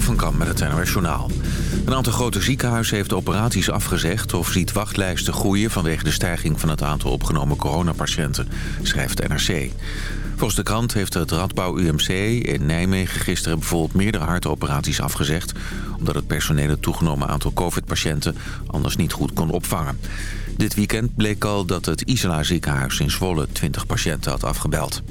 Van Kamp met het NOS Journaal. Een aantal grote ziekenhuizen heeft operaties afgezegd... of ziet wachtlijsten groeien vanwege de stijging van het aantal opgenomen coronapatiënten, schrijft NRC. Volgens de krant heeft het Radbouw UMC in Nijmegen gisteren bijvoorbeeld meerdere hartoperaties afgezegd... omdat het personeel het toegenomen aantal covid-patiënten anders niet goed kon opvangen. Dit weekend bleek al dat het Isala ziekenhuis in Zwolle 20 patiënten had afgebeld.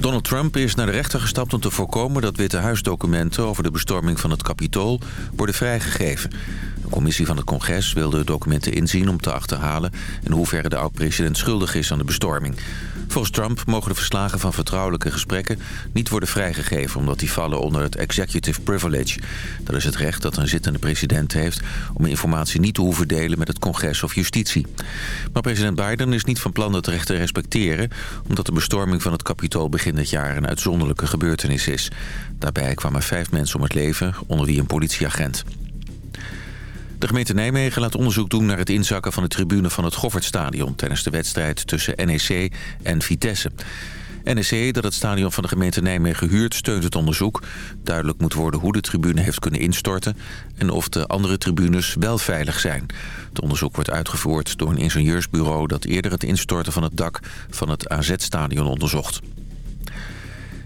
Donald Trump is naar de rechter gestapt om te voorkomen dat Witte Huisdocumenten over de bestorming van het Capitool worden vrijgegeven. Commissie van het congres wilde de documenten inzien om te achterhalen in hoeverre de oud-president schuldig is aan de bestorming. Volgens Trump mogen de verslagen van vertrouwelijke gesprekken niet worden vrijgegeven... omdat die vallen onder het executive privilege. Dat is het recht dat een zittende president heeft om informatie niet te hoeven delen met het congres of justitie. Maar president Biden is niet van plan dat recht te respecteren... omdat de bestorming van het kapitool begin dit jaar een uitzonderlijke gebeurtenis is. Daarbij kwamen vijf mensen om het leven, onder wie een politieagent. De gemeente Nijmegen laat onderzoek doen naar het inzakken van de tribune van het Goffertstadion... tijdens de wedstrijd tussen NEC en Vitesse. NEC, dat het stadion van de gemeente Nijmegen huurt, steunt het onderzoek. Duidelijk moet worden hoe de tribune heeft kunnen instorten... en of de andere tribunes wel veilig zijn. Het onderzoek wordt uitgevoerd door een ingenieursbureau... dat eerder het instorten van het dak van het AZ-stadion onderzocht.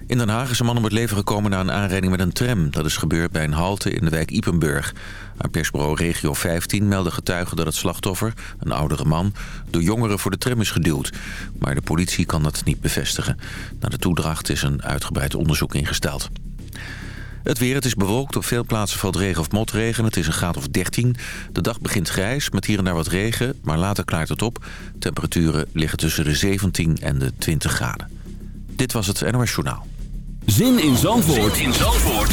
In Den Haag is een man om het leven gekomen na een aanrijding met een tram. Dat is gebeurd bij een halte in de wijk Ipenburg. Aan persbureau Regio 15 melden getuigen dat het slachtoffer, een oudere man, door jongeren voor de tram is geduwd. Maar de politie kan dat niet bevestigen. Na de toedracht is een uitgebreid onderzoek ingesteld. Het weer, het is bewolkt. Op veel plaatsen valt regen of motregen. Het is een graad of 13. De dag begint grijs, met hier en daar wat regen. Maar later klaart het op. Temperaturen liggen tussen de 17 en de 20 graden. Dit was het NOS Journaal. Zin in Zandvoort, zin in Zandvoort.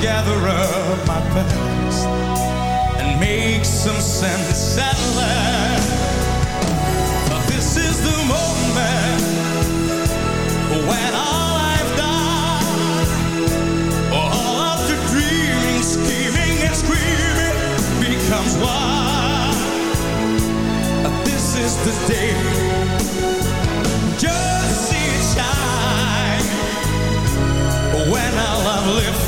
gather up my past and make some sense at last. But This is the moment when all I've done, all of the dreaming, scheming, and screaming becomes one. This is the day. Just see it shine when our love lived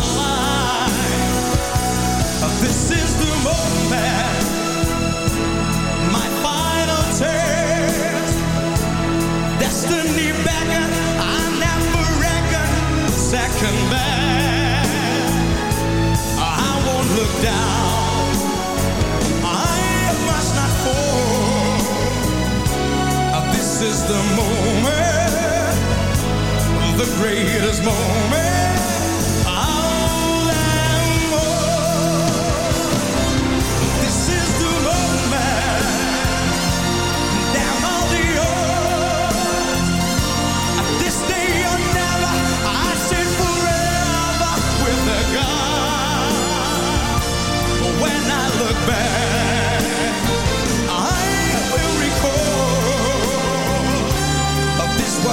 This is the moment, my final. Destiny I never reckon second. I won't look down. I must not fall. Uh, this is the moment, the greatest moment.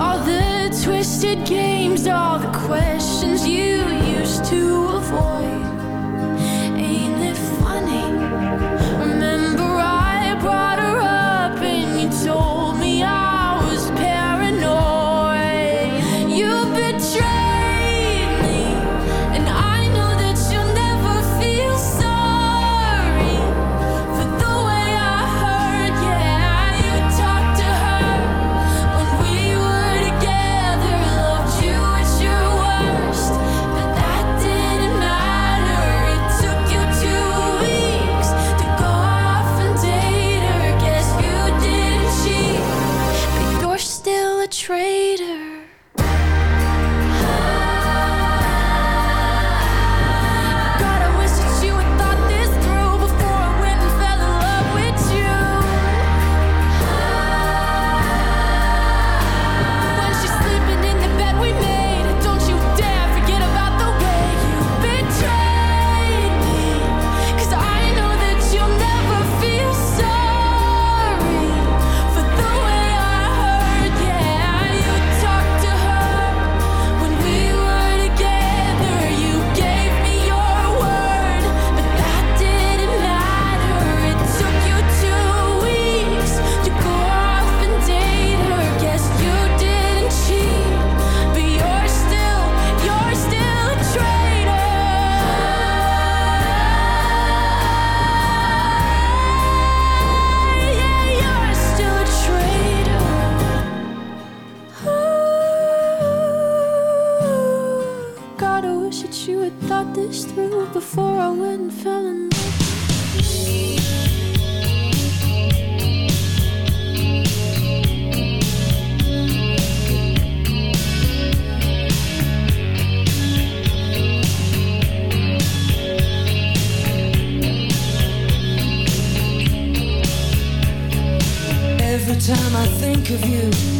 all the twisted games, all the questions you used to avoid. God, I wish that you had thought this through before I went and fell in love. Every time I think of you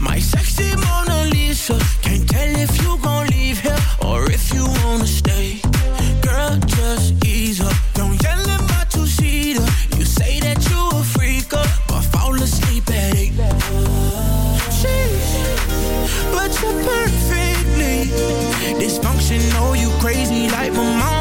My sexy Mona Lisa. Can't tell if you gon' leave here or if you wanna stay. Girl, just ease up. Don't yell at my two-seater. You say that you a but fall asleep at eight. But you're perfectly dysfunctional. You crazy like my mom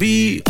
be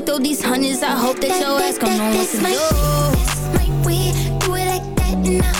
might throw these hundreds. I hope that, that your ass gon' know what to do. This might do it like that now.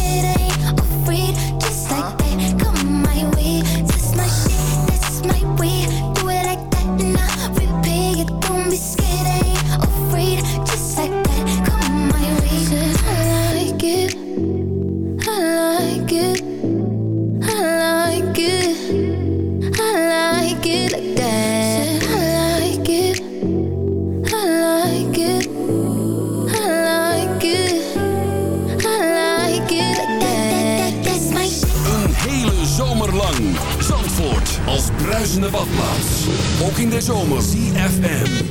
in de zomer. CFM.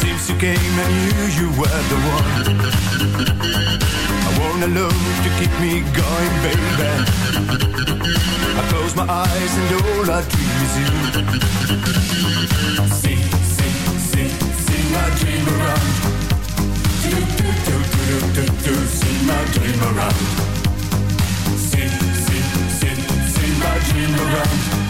Since you came, I knew you were the one. I wanna love to keep me going, baby. I close my eyes and all I dream is you. See, see, see, see my dream around. Do, do, do, do, do, do, see my dream around. See, see, see, see my dream around.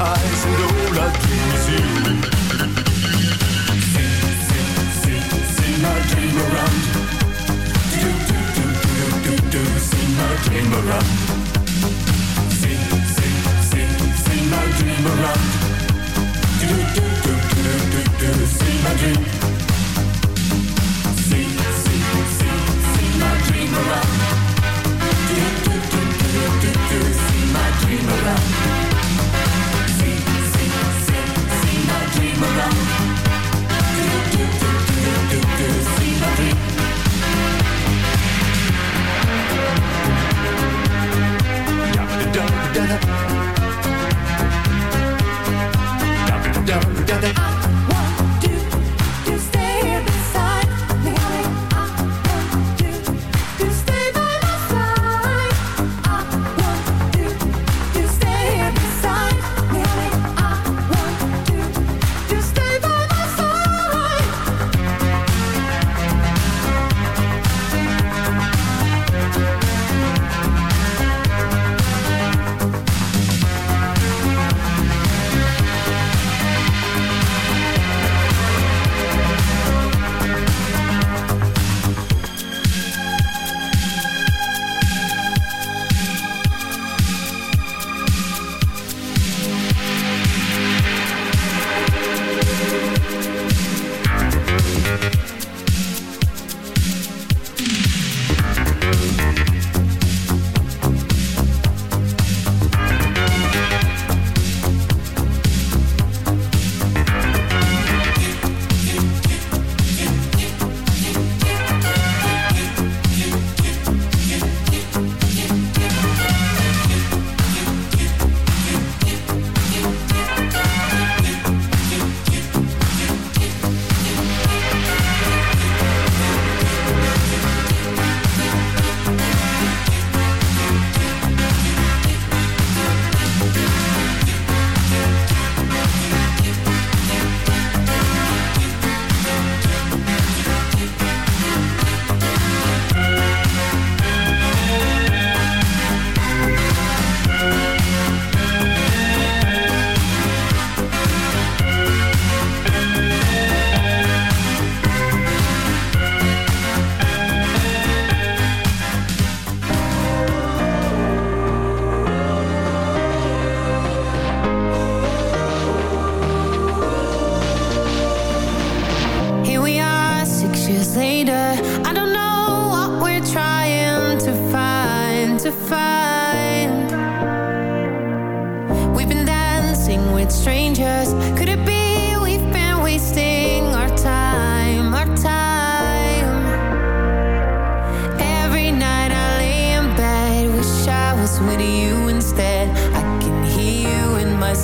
I eyes and all I dream is you. See, see, see, see my dream around. Do, do, do, do, do, do, see my dream around. See, see, see, see my dream around. Do, do, do, do, do, do, see my dream. See, see, see, see my dream around. Do, do, do, do, do, do, see my dream around. dum, dum, dum, dum,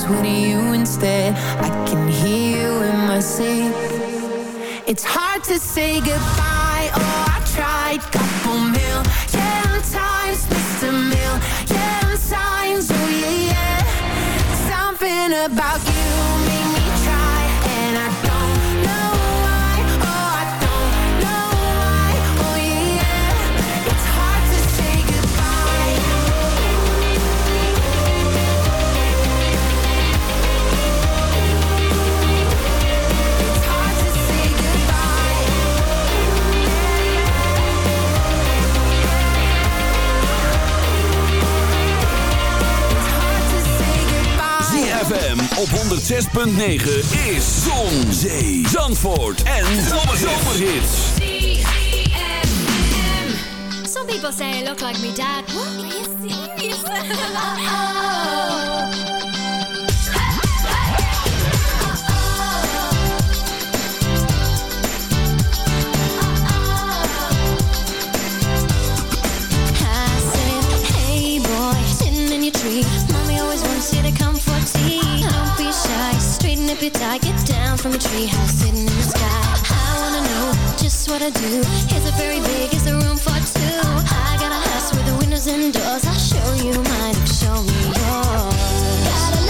dance with you instead. I can hear you in my sleep. It's hard to say goodbye. Oh, I tried. Couple million times, missed a million times. Oh yeah, yeah. Something about you. op 106.9 is Zon, Zee, Zandvoort en Zomerhits. Some people say I look like me dad. What? Are you serious? your tree stupid I get down from a treehouse sitting in the sky. I wanna know just what I do. Is it very big, is a room for two? I got a house with the windows and doors. I'll show you mine, show me yours.